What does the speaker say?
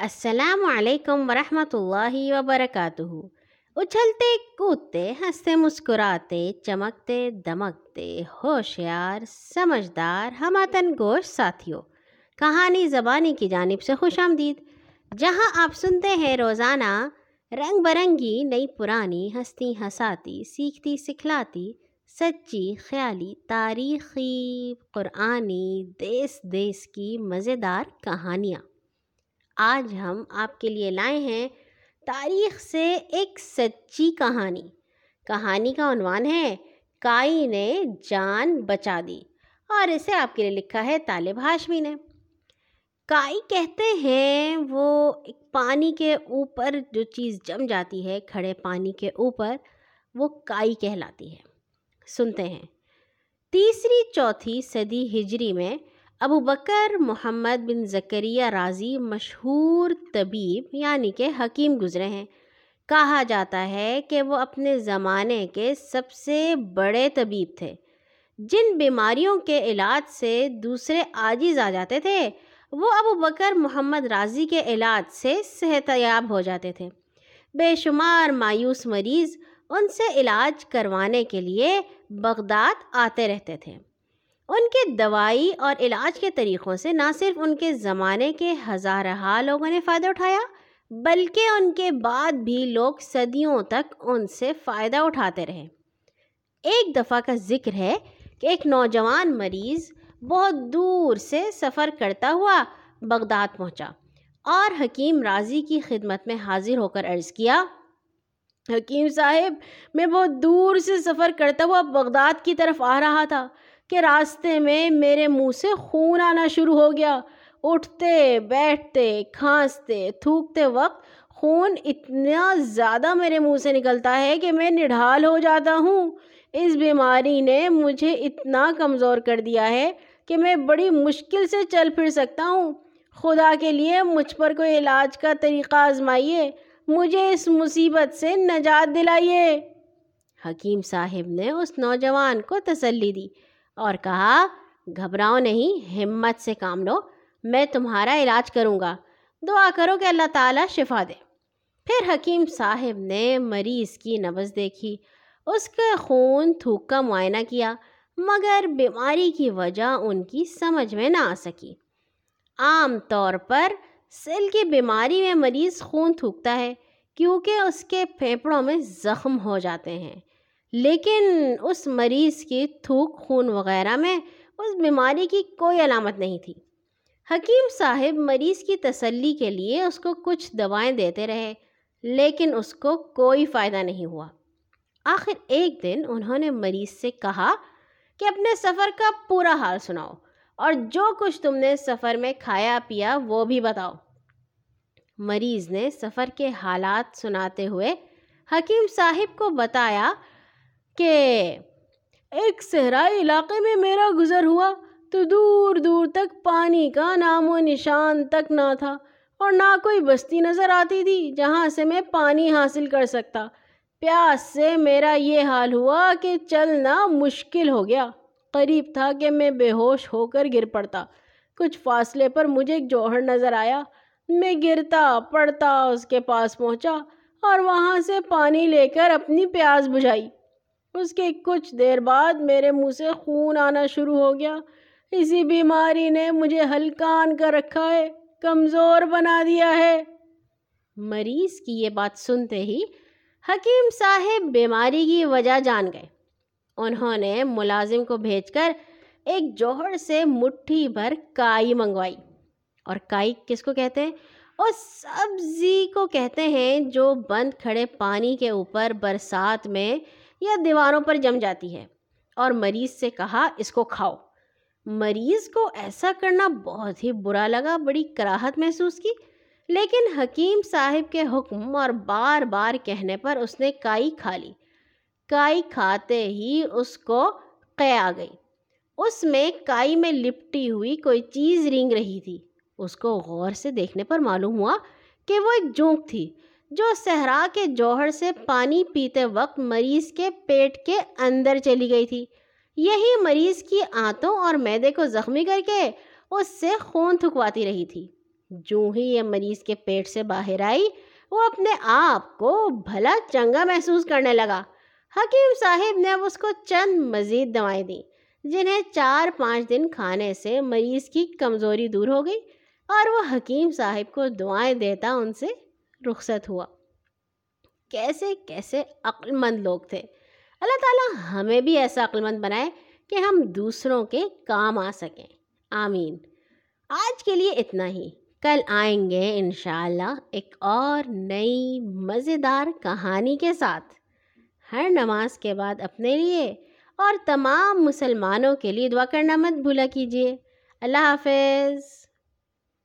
السلام علیکم ورحمۃ اللہ وبرکاتہ۔ اچھلتے، کودتے، ہنستے، مسکراتے، چمکتے، دمکتے، ہوشیار، سمجھدار، ہماتن گوش ساتھیوں کہانی زبانی کی جانب سے خوش آمدید۔ جہاں آپ سنتے ہیں روزانہ رنگ برنگی، نئی پرانی ہستی ہساتی سیکھتی، سکھلاتی، سچی، خیالی، تاریخی، قرآنی، دیس دیس کی مزیدار کہانیاں۔ آج ہم آپ کے لیے لائے ہیں تاریخ سے ایک سچی کہانی۔ کہانی کا عنوان ہے، کائی نے جان بچا دی۔ اور اسے آپ کے لیے لکھا ہے طالب ہاشمی نے۔ کائی کہتے ہیں، وہ ایک پانی کے اوپر جو چیز جم جاتی ہے، کھڑے پانی کے اوپر، وہ کائی کہلاتی ہے۔ سنتے ہیں۔ تیسری چوتھی صدی ہجری میں ابو بکر محمد بن زکریہ راضی مشہور طبیب یعنی کہ حکیم گزرے ہیں۔ کہا جاتا ہے کہ وہ اپنے زمانے کے سب سے بڑے طبیب تھے۔ جن بیماریوں کے علاج سے دوسرے عاجز آ جاتے تھے، وہ ابو بکر محمد راضی کے علاج سے صحت یاب ہو جاتے تھے۔ بے شمار مایوس مریض ان سے علاج کروانے کے لیے بغداد آتے رہتے تھے۔ ان کے دوائی اور علاج کے طریقوں سے نہ صرف ان کے زمانے کے ہزارہ لوگوں نے فائدہ اٹھایا، بلکہ ان کے بعد بھی لوگ صدیوں تک ان سے فائدہ اٹھاتے رہے۔ ایک دفعہ کا ذکر ہے کہ ایک نوجوان مریض بہت دور سے سفر کرتا ہوا بغداد پہنچا اور حکیم راضی کی خدمت میں حاضر ہو کر عرض کیا، حکیم صاحب، میں بہت دور سے سفر کرتا ہوا بغداد کی طرف آ رہا تھا۔ کہ راستے میں میرے منہ سے خون آنا شروع ہو گیا۔ اٹھتے، بیٹھتے، کھانستے، تھوکتے وقت خون اتنا زیادہ میرے منہ سے نکلتا ہے کہ میں نڈھال ہو جاتا ہوں۔ اس بیماری نے مجھے اتنا کمزور کر دیا ہے کہ میں بڑی مشکل سے چل پھر سکتا ہوں۔ خدا کے لیے مجھ پر کوئی علاج کا طریقہ آزمائیے۔ مجھے اس مصیبت سے نجات دلائیے۔ حکیم صاحب نے اس نوجوان کو تسلی دی۔ اور کہا، گھبراؤ نہیں، ہمت سے کام لو، میں تمہارا علاج کروں گا۔ دعا کرو کہ اللہ تعالیٰ شفا دے۔ پھر حکیم صاحب نے مریض کی نبز دیکھی۔ اس کے خون تھوک کا معائنہ کیا، مگر بیماری کی وجہ ان کی سمجھ میں نہ آ سکی۔ عام طور پر سیل کی بیماری میں مریض خون تھوکتا ہے، کیونکہ اس کے پھیپڑوں میں زخم ہو جاتے ہیں۔ لیکن اس مریض کی تھوک خون وغیرہ میں اس بیماری کی کوئی علامت نہیں تھی۔ حکیم صاحب مریض کی تسلی کے لیے اس کو کچھ دوائیں دیتے رہے، لیکن اس کو کوئی فائدہ نہیں ہوا۔ آخر ایک دن انہوں نے مریض سے کہا کہ اپنے سفر کا پورا حال سناؤ اور جو کچھ تم نے سفر میں کھایا پیا وہ بھی بتاؤ۔ مریض نے سفر کے حالات سناتے ہوئے حکیم صاحب کو بتایا کہ ایک صحرائی علاقے میں میرا گزر ہوا تو دور دور تک پانی کا نام و نشان تک نہ تھا اور نہ کوئی بستی نظر آتی تھی جہاں سے میں پانی حاصل کر سکتا۔ پیاس سے میرا یہ حال ہوا کہ چلنا مشکل ہو گیا۔ قریب تھا کہ میں بے ہوش ہو کر گر پڑتا۔ کچھ فاصلے پر مجھے ایک جوہر نظر آیا۔ میں گرتا پڑتا اس کے پاس پہنچا اور وہاں سے پانی لے کر اپنی پیاس بجھائی۔ اس کے کچھ دیر بعد میرے منہ سے خون آنا شروع ہو گیا۔ اسی بیماری نے مجھے ہلکان کر رکھا ہے، کمزور بنا دیا ہے۔ مریض کی یہ بات سنتے ہی حکیم صاحب بیماری کی وجہ جان گئے۔ انہوں نے ملازم کو بھیج کر ایک جوہر سے مٹھی بھر کائی منگوائی۔ اور کائی کس کو کہتے ہیں؟ اور سبزی کو کہتے ہیں جو بند کھڑے پانی کے اوپر برسات میں یا دیواروں پر جم جاتی ہے۔ اور مریض سے کہا، اس کو کھاؤ۔ مریض کو ایسا کرنا بہت ہی برا لگا، بڑی کراہت محسوس کی۔ لیکن حکیم صاحب کے حکم اور بار بار کہنے پر اس نے کائی کھا لی۔ کائی کھاتے ہی اس کو قے آ گئی۔ اس میں کائی میں لپٹی ہوئی کوئی چیز رینگ رہی تھی۔ اس کو غور سے دیکھنے پر معلوم ہوا کہ وہ ایک جونک تھی۔ جو صحرا کے جوہر سے پانی پیتے وقت مریض کے پیٹ کے اندر چلی گئی تھی۔ یہی مریض کی آنتوں اور میدے کو زخمی کر کے اس سے خون تھکواتی رہی تھی۔ جو ہی یہ مریض کے پیٹ سے باہر آئی، وہ اپنے آپ کو بھلا چنگا محسوس کرنے لگا۔ حکیم صاحب نے اب اس کو چند مزید دوائیں دیں، جنہیں چار پانچ دن کھانے سے مریض کی کمزوری دور ہو گئی اور وہ حکیم صاحب کو دعائیں دیتا ان سے رخصت ہوا۔ کیسے کیسے عقل مند لوگ تھے۔ اللہ تعالیٰ ہمیں بھی ایسا عقل مند بنائے کہ ہم دوسروں کے کام آ سکیں۔ آمین۔ آج کے لیے اتنا ہی۔ کل آئیں گے انشاءاللہ ایک اور نئی مزیدار کہانی کے ساتھ۔ ہر نماز کے بعد اپنے لیے اور تمام مسلمانوں کے لیے دعا کرنا مت بھولا کیجیے۔ اللہ حافظ۔